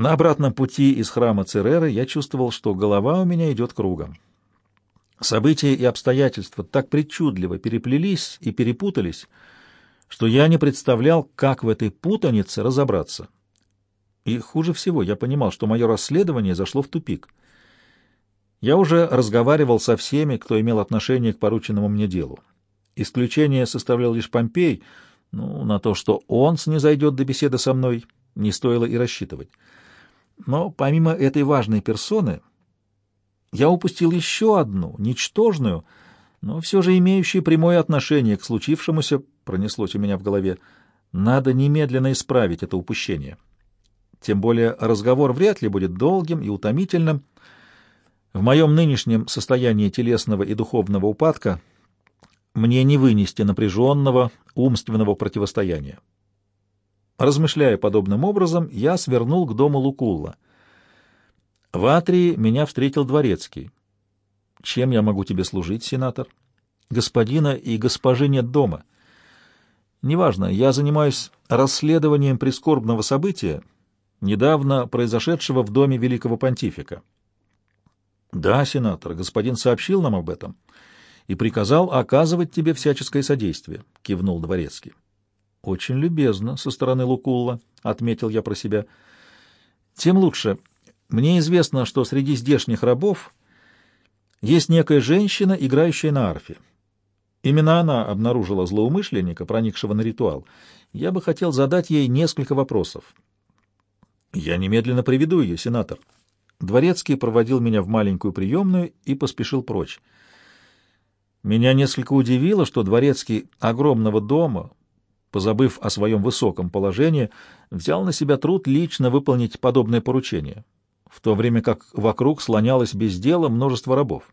На обратном пути из храма Цереры я чувствовал, что голова у меня идет кругом. События и обстоятельства так причудливо переплелись и перепутались, что я не представлял, как в этой путанице разобраться. И хуже всего, я понимал, что мое расследование зашло в тупик. Я уже разговаривал со всеми, кто имел отношение к порученному мне делу. Исключение составлял лишь Помпей, ну, на то, что он снизойдет до беседы со мной, не стоило и рассчитывать. Но помимо этой важной персоны, я упустил еще одну, ничтожную, но все же имеющую прямое отношение к случившемуся, пронеслось у меня в голове. Надо немедленно исправить это упущение. Тем более разговор вряд ли будет долгим и утомительным. В моем нынешнем состоянии телесного и духовного упадка мне не вынести напряженного умственного противостояния. Размышляя подобным образом, я свернул к дому Лукулла. В Атрии меня встретил дворецкий. «Чем я могу тебе служить, сенатор?» «Господина и госпожи нет дома». «Неважно, я занимаюсь расследованием прискорбного события, недавно произошедшего в доме великого понтифика». «Да, сенатор, господин сообщил нам об этом и приказал оказывать тебе всяческое содействие», — кивнул дворецкий. «Очень любезно со стороны Лукулла», — отметил я про себя. «Тем лучше. Мне известно, что среди здешних рабов есть некая женщина, играющая на арфе. Именно она обнаружила злоумышленника, проникшего на ритуал. Я бы хотел задать ей несколько вопросов». «Я немедленно приведу ее, сенатор». Дворецкий проводил меня в маленькую приемную и поспешил прочь. Меня несколько удивило, что дворецкий огромного дома, позабыв о своем высоком положении, взял на себя труд лично выполнить подобное поручение, в то время как вокруг слонялось без дела множество рабов.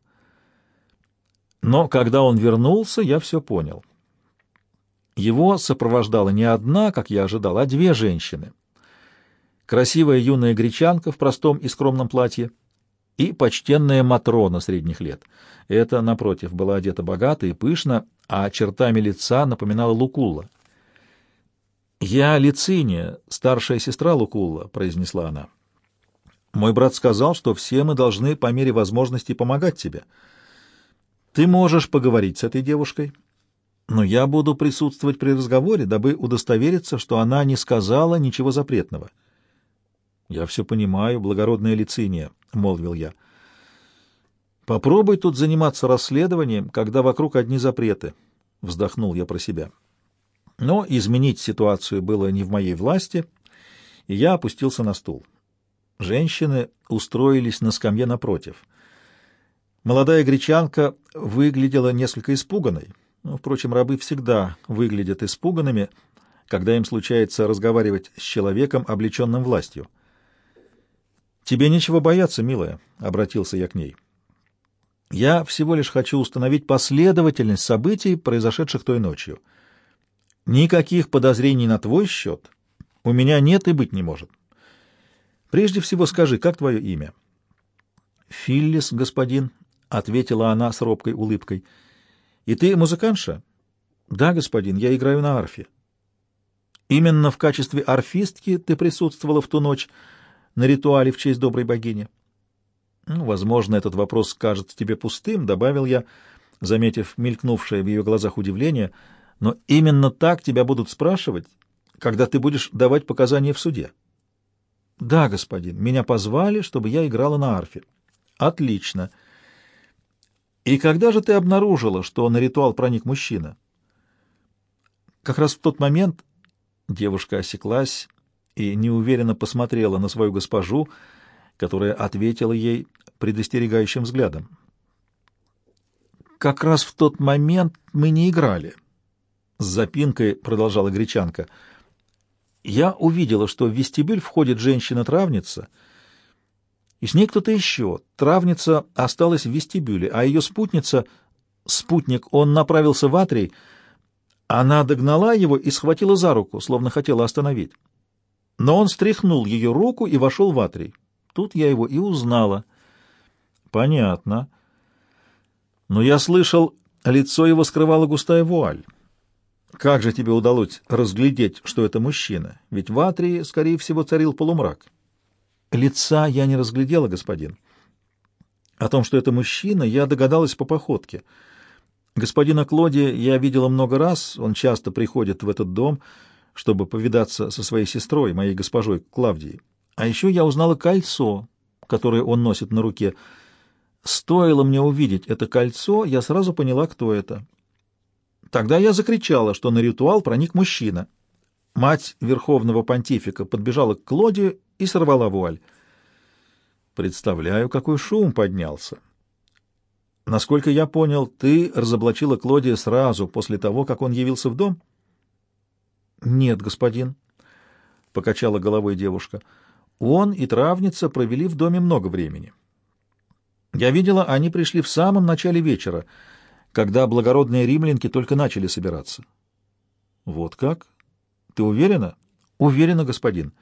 Но когда он вернулся, я все понял. Его сопровождала не одна, как я ожидал, а две женщины. Красивая юная гречанка в простом и скромном платье и почтенная Матрона средних лет. Это, напротив, была одета богато и пышно, а чертами лица напоминала Лукулла. «Я Лициния, старшая сестра Лукулла», — произнесла она. «Мой брат сказал, что все мы должны по мере возможности помогать тебе. Ты можешь поговорить с этой девушкой, но я буду присутствовать при разговоре, дабы удостовериться, что она не сказала ничего запретного». «Я все понимаю, благородная Лициния», — молвил я. «Попробуй тут заниматься расследованием, когда вокруг одни запреты», — вздохнул я про себя. Но изменить ситуацию было не в моей власти, и я опустился на стул. Женщины устроились на скамье напротив. Молодая гречанка выглядела несколько испуганной. Ну, впрочем, рабы всегда выглядят испуганными, когда им случается разговаривать с человеком, облеченным властью. «Тебе нечего бояться, милая», — обратился я к ней. «Я всего лишь хочу установить последовательность событий, произошедших той ночью». Никаких подозрений на твой счет у меня нет и быть не может. Прежде всего скажи, как твое имя? — Филлис, господин, — ответила она с робкой улыбкой. — И ты музыкантша? — Да, господин, я играю на арфе. — Именно в качестве арфистки ты присутствовала в ту ночь на ритуале в честь доброй богини? Ну, — Возможно, этот вопрос кажется тебе пустым, — добавил я, заметив мелькнувшее в ее глазах удивление — но именно так тебя будут спрашивать, когда ты будешь давать показания в суде. — Да, господин, меня позвали, чтобы я играла на арфе. — Отлично. И когда же ты обнаружила, что на ритуал проник мужчина? Как раз в тот момент девушка осеклась и неуверенно посмотрела на свою госпожу, которая ответила ей предостерегающим взглядом. «Как раз в тот момент мы не играли», с запинкой продолжала гречанка. Я увидела, что в вестибюль входит женщина-травница, и с ней кто-то еще. Травница осталась в вестибюле, а ее спутница, спутник, он направился в атрий, она догнала его и схватила за руку, словно хотела остановить. Но он стряхнул ее руку и вошел в атрий. Тут я его и узнала. Понятно. Но я слышал, лицо его скрывала густая вуаль. Как же тебе удалось разглядеть, что это мужчина? Ведь в Атрии, скорее всего, царил полумрак. Лица я не разглядела, господин. О том, что это мужчина, я догадалась по походке. Господина Клоди я видела много раз, он часто приходит в этот дом, чтобы повидаться со своей сестрой, моей госпожой Клавдией. А еще я узнала кольцо, которое он носит на руке. Стоило мне увидеть это кольцо, я сразу поняла, кто это. Тогда я закричала, что на ритуал проник мужчина. Мать верховного понтифика подбежала к Клодию и сорвала вуаль. Представляю, какой шум поднялся. Насколько я понял, ты разоблачила Клодия сразу после того, как он явился в дом? Нет, господин, — покачала головой девушка. Он и травница провели в доме много времени. Я видела, они пришли в самом начале вечера, когда благородные римлянки только начали собираться. Вот как? Ты уверена? Уверена, господин.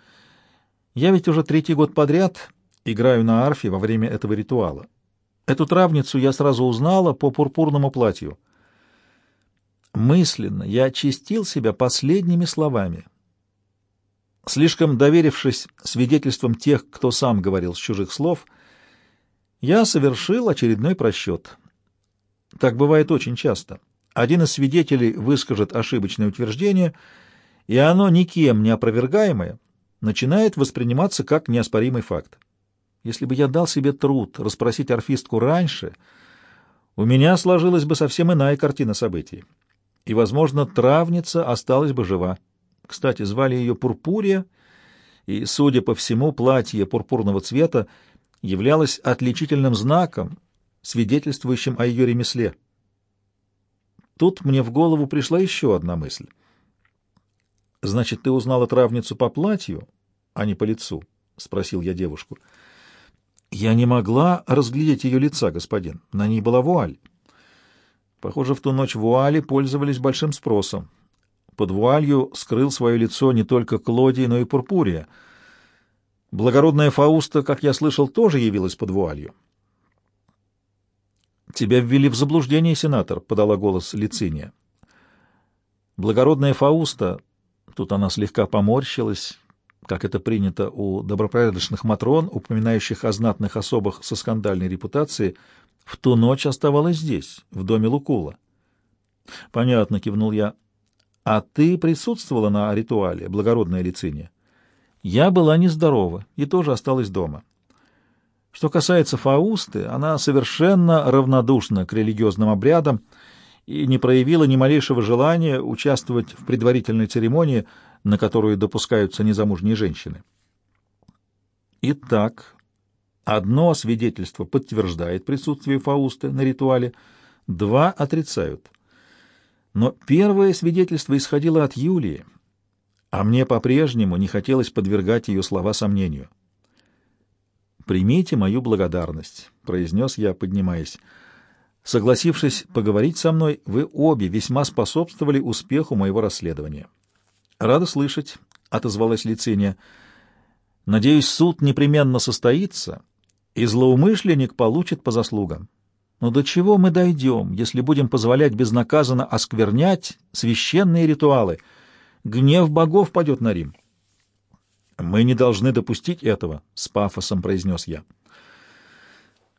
Я ведь уже третий год подряд играю на арфе во время этого ритуала. Эту травницу я сразу узнала по пурпурному платью. Мысленно я очистил себя последними словами. Слишком доверившись свидетельствам тех, кто сам говорил с чужих слов, я совершил очередной просчет. Так бывает очень часто. Один из свидетелей выскажет ошибочное утверждение, и оно никем не опровергаемое начинает восприниматься как неоспоримый факт. Если бы я дал себе труд расспросить орфистку раньше, у меня сложилась бы совсем иная картина событий. И, возможно, травница осталась бы жива. Кстати, звали ее Пурпурия, и, судя по всему, платье пурпурного цвета являлось отличительным знаком, свидетельствующим о ее ремесле. Тут мне в голову пришла еще одна мысль. «Значит, ты узнала травницу по платью, а не по лицу?» — спросил я девушку. «Я не могла разглядеть ее лица, господин. На ней была вуаль». Похоже, в ту ночь вуали пользовались большим спросом. Под вуалью скрыл свое лицо не только Клодий, но и Пурпурия. Благородная Фауста, как я слышал, тоже явилась под вуалью. «Тебя ввели в заблуждение, сенатор», — подала голос Лициния. Благородная Фауста, тут она слегка поморщилась, как это принято у добропорядочных матрон, упоминающих о знатных особах со скандальной репутацией, в ту ночь оставалась здесь, в доме Лукула. — Понятно, — кивнул я. — А ты присутствовала на ритуале, благородная Лициния? — Я была нездорова и тоже осталась дома. Что касается Фаусты, она совершенно равнодушна к религиозным обрядам и не проявила ни малейшего желания участвовать в предварительной церемонии, на которую допускаются незамужние женщины. Итак, Одно свидетельство подтверждает присутствие Фаусты на ритуале, два отрицают. Но первое свидетельство исходило от Юлии, а мне по-прежнему не хотелось подвергать ее слова сомнению. «Примите мою благодарность», — произнес я, поднимаясь. «Согласившись поговорить со мной, вы обе весьма способствовали успеху моего расследования». «Рада слышать», — отозвалась Лициния. «Надеюсь, суд непременно состоится» и злоумышленник получит по заслугам. Но до чего мы дойдем, если будем позволять безнаказанно осквернять священные ритуалы? Гнев богов падет на Рим. «Мы не должны допустить этого», — с пафосом произнес я.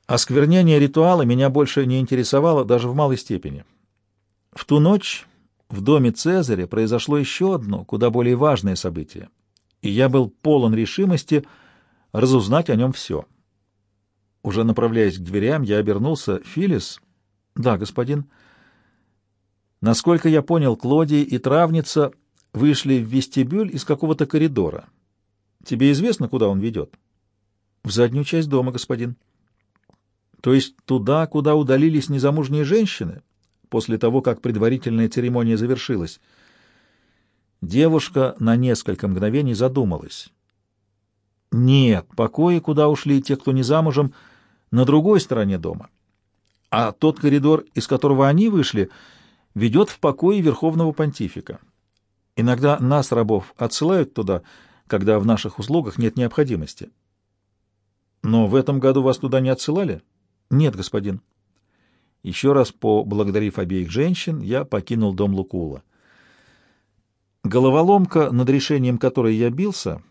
Осквернение ритуала меня больше не интересовало даже в малой степени. В ту ночь в доме Цезаря произошло еще одно, куда более важное событие, и я был полон решимости разузнать о нем все. Уже направляясь к дверям, я обернулся. «Филис?» «Да, господин». Насколько я понял, Клодий и травница вышли в вестибюль из какого-то коридора. Тебе известно, куда он ведет? В заднюю часть дома, господин. То есть туда, куда удалились незамужние женщины, после того, как предварительная церемония завершилась? Девушка на несколько мгновений задумалась. Нет, покои, куда ушли те, кто не замужем, — на другой стороне дома, а тот коридор, из которого они вышли, ведет в покое Верховного Понтифика. Иногда нас, рабов, отсылают туда, когда в наших услугах нет необходимости. Но в этом году вас туда не отсылали? Нет, господин. Еще раз поблагодарив обеих женщин, я покинул дом Лукула. Головоломка, над решением которой я бился,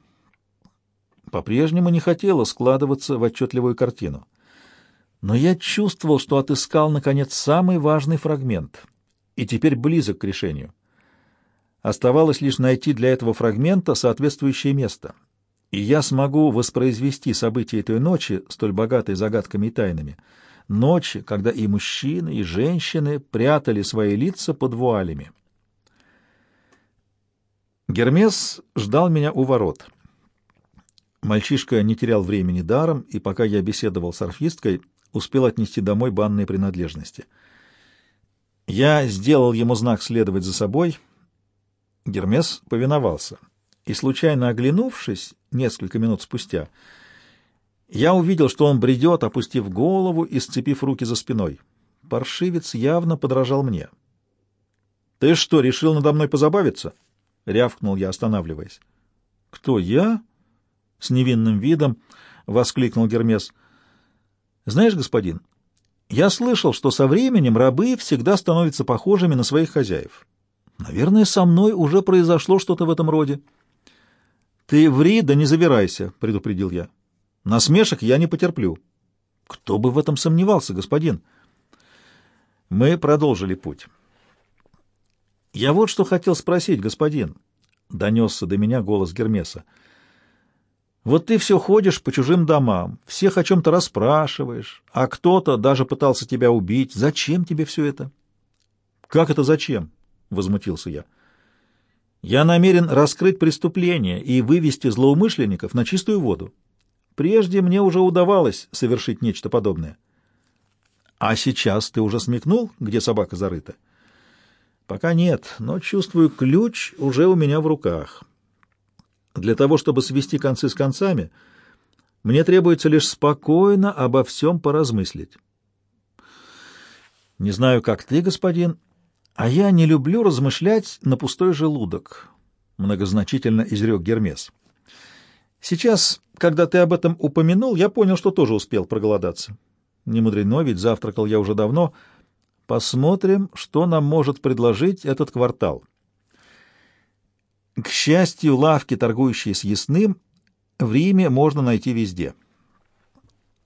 по-прежнему не хотела складываться в отчетливую картину. Но я чувствовал, что отыскал, наконец, самый важный фрагмент, и теперь близок к решению. Оставалось лишь найти для этого фрагмента соответствующее место, и я смогу воспроизвести события этой ночи, столь богатой загадками и тайнами, ночи, когда и мужчины, и женщины прятали свои лица под вуалями. Гермес ждал меня у ворот. Мальчишка не терял времени даром, и пока я беседовал с орфисткой, успел отнести домой банные принадлежности. Я сделал ему знак следовать за собой. Гермес повиновался. И, случайно оглянувшись, несколько минут спустя, я увидел, что он бредет, опустив голову и сцепив руки за спиной. Паршивец явно подражал мне. — Ты что, решил надо мной позабавиться? —— рявкнул я, останавливаясь. — Кто, я? — с невинным видом воскликнул Гермес. — Знаешь, господин, я слышал, что со временем рабы всегда становятся похожими на своих хозяев. Наверное, со мной уже произошло что-то в этом роде. — Ты ври, да не завирайся, — предупредил я. — Насмешек я не потерплю. — Кто бы в этом сомневался, господин? Мы продолжили путь. «Я вот что хотел спросить, господин», — донесся до меня голос Гермеса. «Вот ты все ходишь по чужим домам, всех о чем-то расспрашиваешь, а кто-то даже пытался тебя убить. Зачем тебе все это?» «Как это зачем?» — возмутился я. «Я намерен раскрыть преступление и вывести злоумышленников на чистую воду. Прежде мне уже удавалось совершить нечто подобное». «А сейчас ты уже смекнул, где собака зарыта?» Пока нет, но чувствую, ключ уже у меня в руках. Для того, чтобы свести концы с концами, мне требуется лишь спокойно обо всем поразмыслить. Не знаю, как ты, господин, а я не люблю размышлять на пустой желудок, — многозначительно изрек Гермес. Сейчас, когда ты об этом упомянул, я понял, что тоже успел проголодаться. Не мудрено, ведь завтракал я уже давно — Посмотрим, что нам может предложить этот квартал. К счастью, лавки, торгующие с ясным, в Риме можно найти везде.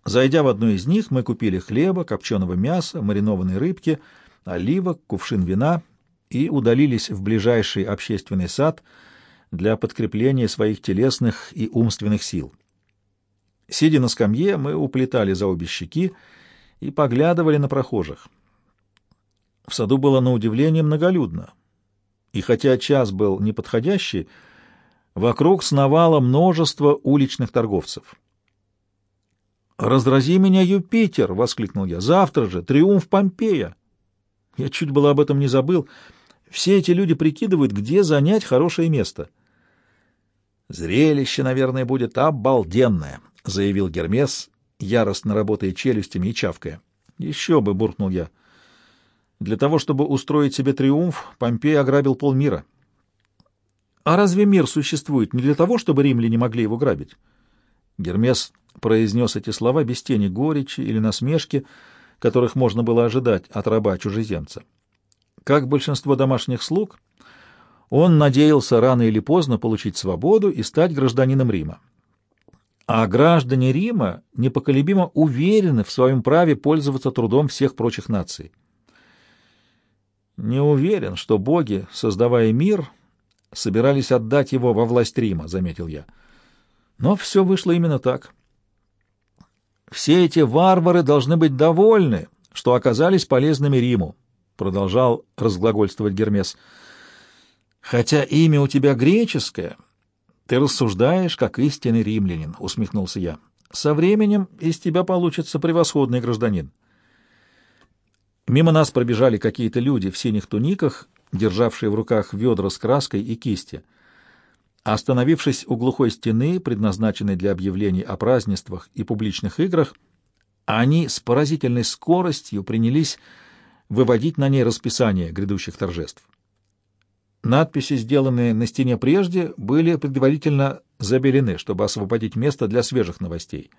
Зайдя в одну из них, мы купили хлеба, копченого мяса, маринованной рыбки, оливок, кувшин вина и удалились в ближайший общественный сад для подкрепления своих телесных и умственных сил. Сидя на скамье, мы уплетали за обе щеки и поглядывали на прохожих. В саду было на удивление многолюдно. И хотя час был неподходящий, вокруг сновало множество уличных торговцев. «Разрази меня, Юпитер!» — воскликнул я. «Завтра же триумф Помпея!» Я чуть было об этом не забыл. Все эти люди прикидывают, где занять хорошее место. «Зрелище, наверное, будет обалденное», — заявил Гермес, яростно работая челюстями и чавкая. «Еще бы!» — буркнул я. Для того, чтобы устроить себе триумф, Помпей ограбил полмира. А разве мир существует не для того, чтобы римляне могли его грабить? Гермес произнес эти слова без тени горечи или насмешки, которых можно было ожидать от раба-чужеземца. Как большинство домашних слуг, он надеялся рано или поздно получить свободу и стать гражданином Рима. А граждане Рима непоколебимо уверены в своем праве пользоваться трудом всех прочих наций. Не уверен, что боги, создавая мир, собирались отдать его во власть Рима, — заметил я. Но все вышло именно так. Все эти варвары должны быть довольны, что оказались полезными Риму, — продолжал разглагольствовать Гермес. Хотя имя у тебя греческое, ты рассуждаешь, как истинный римлянин, — усмехнулся я. Со временем из тебя получится превосходный гражданин. Мимо нас пробежали какие-то люди в синих туниках, державшие в руках ведра с краской и кисти. Остановившись у глухой стены, предназначенной для объявлений о празднествах и публичных играх, они с поразительной скоростью принялись выводить на ней расписание грядущих торжеств. Надписи, сделанные на стене прежде, были предварительно забелены, чтобы освободить место для свежих новостей.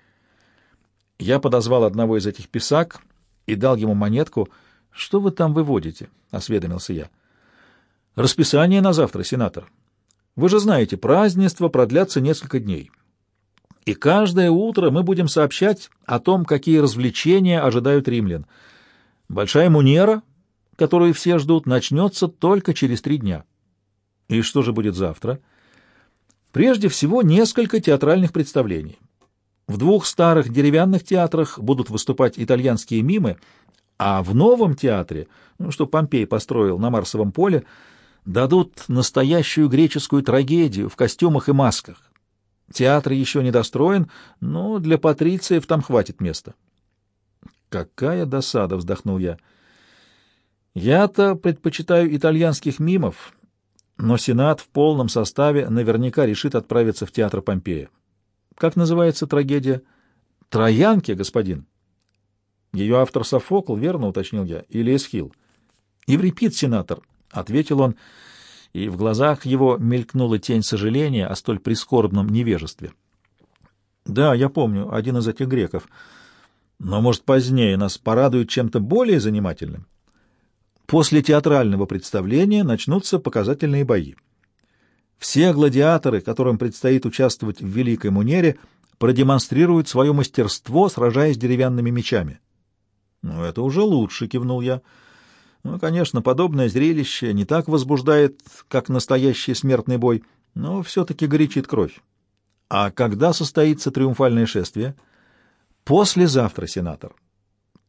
Я подозвал одного из этих писак и дал ему монетку. «Что вы там выводите?» — осведомился я. «Расписание на завтра, сенатор. Вы же знаете, празднества продлятся несколько дней. и каждое утро мы будем сообщать о том, какие развлечения ожидают римлян. Большая мунера, которую все ждут, начнется только через три дня. И что же будет завтра? Прежде всего, несколько театральных представлений. В двух старых деревянных театрах будут выступать итальянские мимы, а в новом театре, ну, что Помпей построил на Марсовом поле, дадут настоящую греческую трагедию в костюмах и масках. Театр еще не достроен, но для патрициев там хватит места. «Какая досада!» — вздохнул я. «Я-то предпочитаю итальянских мимов, но Сенат в полном составе наверняка решит отправиться в театр Помпея. Как называется трагедия? Троянки, господин. Ее автор Софокл, верно уточнил я, или Эсхил? Еврипид, сенатор, — ответил он, и в глазах его мелькнула тень сожаления о столь прискорбном невежестве. Да, я помню, один из этих греков. Но, может, позднее нас порадует чем-то более занимательным? После театрального представления начнутся показательные бои. Все гладиаторы, которым предстоит участвовать в Великой Мунере, продемонстрируют свое мастерство, сражаясь деревянными мечами. «Ну, это уже лучше», — кивнул я. «Ну, конечно, подобное зрелище не так возбуждает, как настоящий смертный бой, но все-таки горячит кровь. А когда состоится триумфальное шествие?» «Послезавтра, сенатор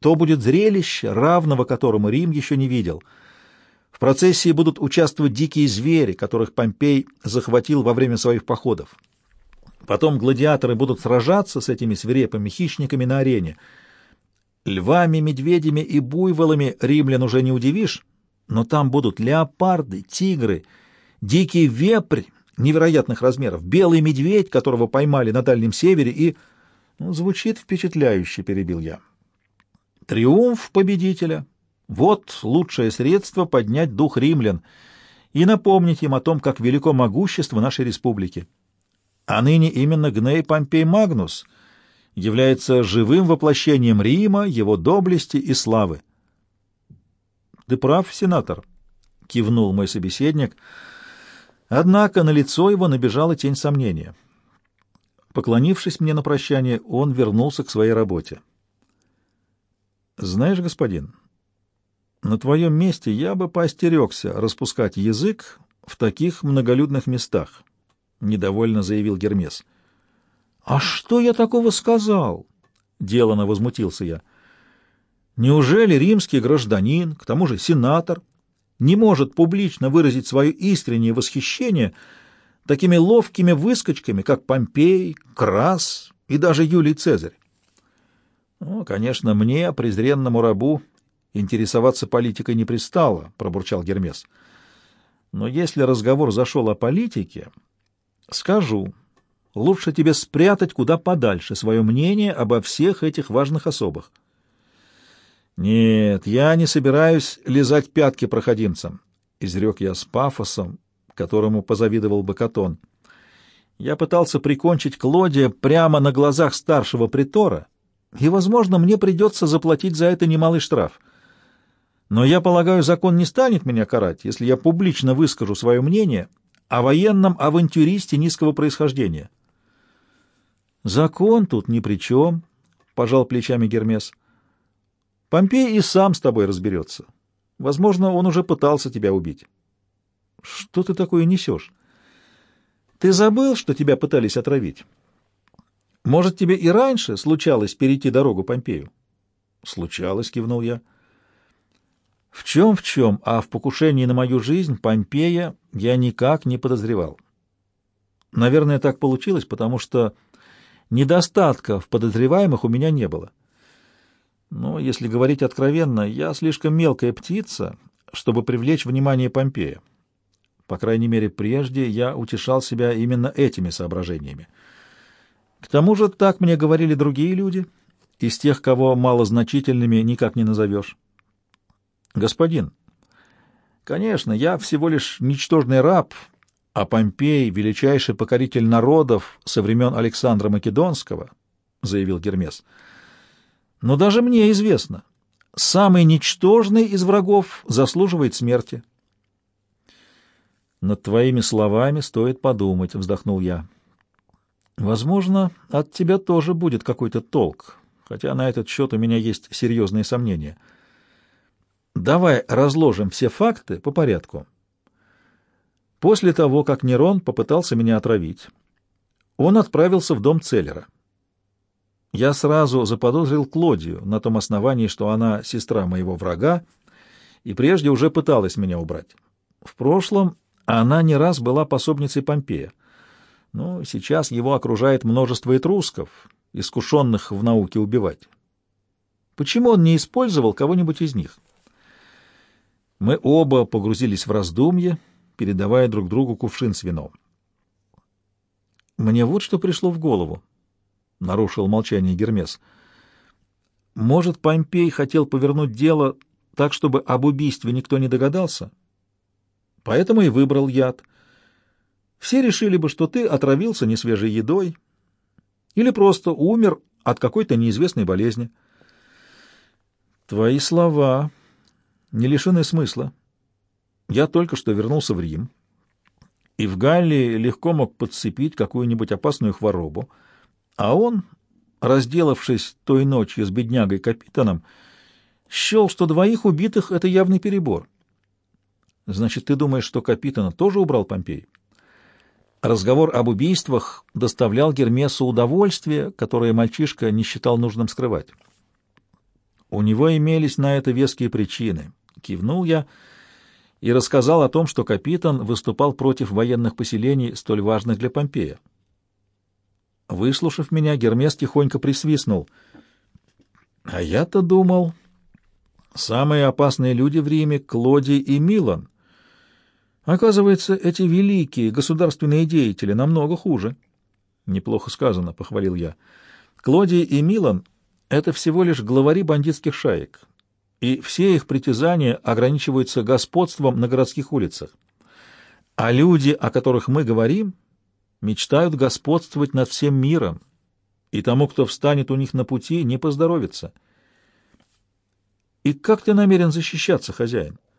то будет зрелище, равного которому Рим еще не видел. В процессии будут участвовать дикие звери, которых Помпей захватил во время своих походов. Потом гладиаторы будут сражаться с этими свирепыми хищниками на арене. Львами, медведями и буйволами римлян уже не удивишь, но там будут леопарды, тигры, дикий вепрь невероятных размеров, белый медведь, которого поймали на Дальнем Севере, и... Ну, звучит впечатляюще, перебил я. Триумф победителя — вот лучшее средство поднять дух римлян и напомнить им о том, как велико могущество нашей республики. А ныне именно Гней Помпей Магнус является живым воплощением Рима, его доблести и славы. — Ты прав, сенатор, — кивнул мой собеседник, однако на лицо его набежала тень сомнения. Поклонившись мне на прощание, он вернулся к своей работе. — знаешь, господин, на твоем месте я бы поостерегся распускать язык в таких многолюдных местах, — недовольно заявил Гермес. — А что я такого сказал? — делано возмутился я. — Неужели римский гражданин, к тому же сенатор, не может публично выразить свое искреннее восхищение такими ловкими выскочками, как Помпей, Крас и даже Юлий Цезарь? Ну, конечно, мне, презренному рабу, интересоваться политикой не пристало, пробурчал Гермес. Но если разговор зашел о политике, скажу, лучше тебе спрятать куда подальше свое мнение обо всех этих важных особах. Нет, я не собираюсь лизать пятки проходимцам, изрек я с пафосом, которому позавидовал бы Катон. Я пытался прикончить Клодия прямо на глазах старшего притора, и, возможно, мне придется заплатить за это немалый штраф. Но я полагаю, закон не станет меня карать, если я публично выскажу свое мнение о военном авантюристе низкого происхождения. «Закон тут ни при чем», — пожал плечами Гермес. «Помпей и сам с тобой разберется. Возможно, он уже пытался тебя убить». «Что ты такое несешь? Ты забыл, что тебя пытались отравить?» Может, тебе и раньше случалось перейти дорогу Помпею? — Случалось, — кивнул я. — В чем, в чем, а в покушении на мою жизнь Помпея я никак не подозревал. Наверное, так получилось, потому что недостатка в подозреваемых у меня не было. Но, если говорить откровенно, я слишком мелкая птица, чтобы привлечь внимание Помпея. По крайней мере, прежде я утешал себя именно этими соображениями. К тому же так мне говорили другие люди, из тех, кого малозначительными никак не назовешь. Господин, конечно, я всего лишь ничтожный раб, а Помпей — величайший покоритель народов со времен Александра Македонского, — заявил Гермес. Но даже мне известно, самый ничтожный из врагов заслуживает смерти. Над твоими словами стоит подумать, — вздохнул я. Возможно, от тебя тоже будет какой-то толк, хотя на этот счет у меня есть серьезные сомнения. Давай разложим все факты по порядку. После того, как Нерон попытался меня отравить, он отправился в дом Целлера. Я сразу заподозрил Клодию на том основании, что она сестра моего врага, и прежде уже пыталась меня убрать. В прошлом она не раз была пособницей Помпея. Но сейчас его окружает множество этрусков, искушенных в науке убивать. Почему он не использовал кого-нибудь из них? Мы оба погрузились в раздумье, передавая друг другу кувшин с вином. Мне вот что пришло в голову, — нарушил молчание Гермес. Может, Помпей хотел повернуть дело так, чтобы об убийстве никто не догадался? Поэтому и выбрал яд. Все решили бы, что ты отравился несвежей едой или просто умер от какой-то неизвестной болезни. Твои слова не лишены смысла. Я только что вернулся в Рим, и в Галлии легко мог подцепить какую-нибудь опасную хворобу, а он, разделавшись той ночью с беднягой Капитаном, счел, что двоих убитых — это явный перебор. Значит, ты думаешь, что Капитана тоже убрал Помпей? Разговор об убийствах доставлял Гермесу удовольствие, которое мальчишка не считал нужным скрывать. У него имелись на это веские причины. Кивнул я и рассказал о том, что капитан выступал против военных поселений, столь важных для Помпея. Выслушав меня, Гермес тихонько присвистнул. А я-то думал, самые опасные люди в Риме — Клодий и Милан. Оказывается, эти великие государственные деятели намного хуже. Неплохо сказано, — похвалил я. Клодий и Милан — это всего лишь главари бандитских шаек, и все их притязания ограничиваются господством на городских улицах. А люди, о которых мы говорим, мечтают господствовать над всем миром, и тому, кто встанет у них на пути, не поздоровится. И как ты намерен защищаться, хозяин? —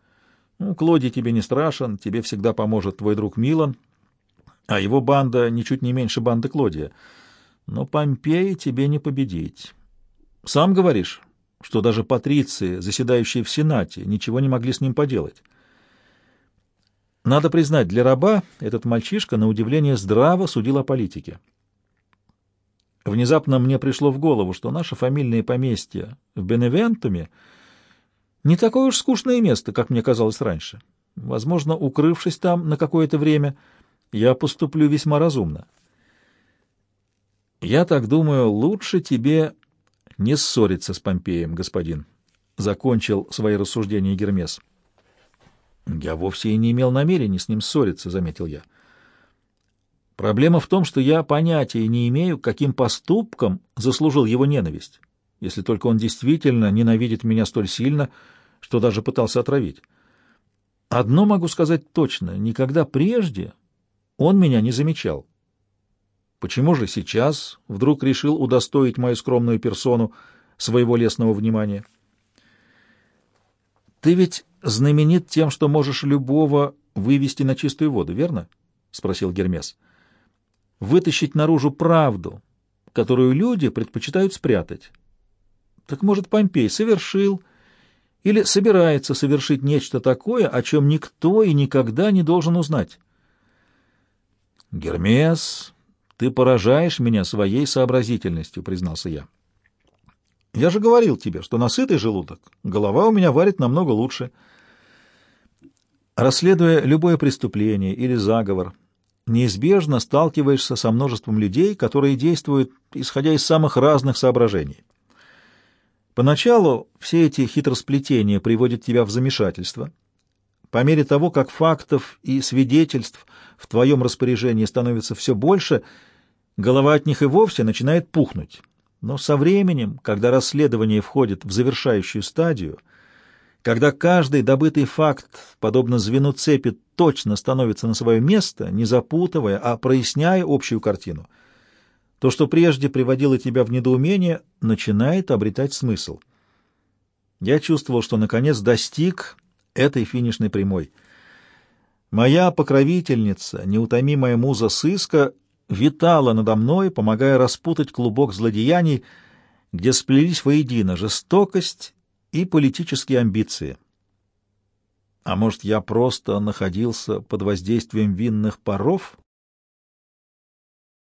ну, Клоди тебе не страшен, тебе всегда поможет твой друг Милан, а его банда ничуть не меньше банды Клодия. Но Помпеи тебе не победить. Сам говоришь, что даже патриции, заседающие в Сенате, ничего не могли с ним поделать. Надо признать, для раба этот мальчишка, на удивление, здраво судил о политике. Внезапно мне пришло в голову, что наше фамильное поместье в Беневентуме — не такое уж скучное место, как мне казалось раньше. Возможно, укрывшись там на какое-то время, я поступлю весьма разумно. Я так думаю, лучше тебе не ссориться с Помпеем, господин, — закончил свои рассуждения Гермес. Я вовсе и не имел намерения с ним ссориться, — заметил я. Проблема в том, что я понятия не имею, каким поступком заслужил его ненависть если только он действительно ненавидит меня столь сильно, что даже пытался отравить. Одно могу сказать точно — никогда прежде он меня не замечал. Почему же сейчас вдруг решил удостоить мою скромную персону своего лесного внимания? Ты ведь знаменит тем, что можешь любого вывести на чистую воду, верно? — спросил Гермес. — Вытащить наружу правду, которую люди предпочитают спрятать. Так может, Помпей совершил или собирается совершить нечто такое, о чем никто и никогда не должен узнать? Гермес, ты поражаешь меня своей сообразительностью, признался я. Я же говорил тебе, что на сытый желудок голова у меня варит намного лучше. Расследуя любое преступление или заговор, неизбежно сталкиваешься со множеством людей, которые действуют, исходя из самых разных соображений. Поначалу все эти хитросплетения приводят тебя в замешательство. По мере того, как фактов и свидетельств в твоем распоряжении становится все больше, голова от них и вовсе начинает пухнуть. Но со временем, когда расследование входит в завершающую стадию, когда каждый добытый факт, подобно звену цепи, точно становится на свое место, не запутывая, а проясняя общую картину — то, что прежде приводило тебя в недоумение, начинает обретать смысл. Я чувствовал, что наконец достиг этой финишной прямой. Моя покровительница, неутомимая муза сыска, витала надо мной, помогая распутать клубок злодеяний, где сплелись воедино жестокость и политические амбиции. А может, я просто находился под воздействием винных паров?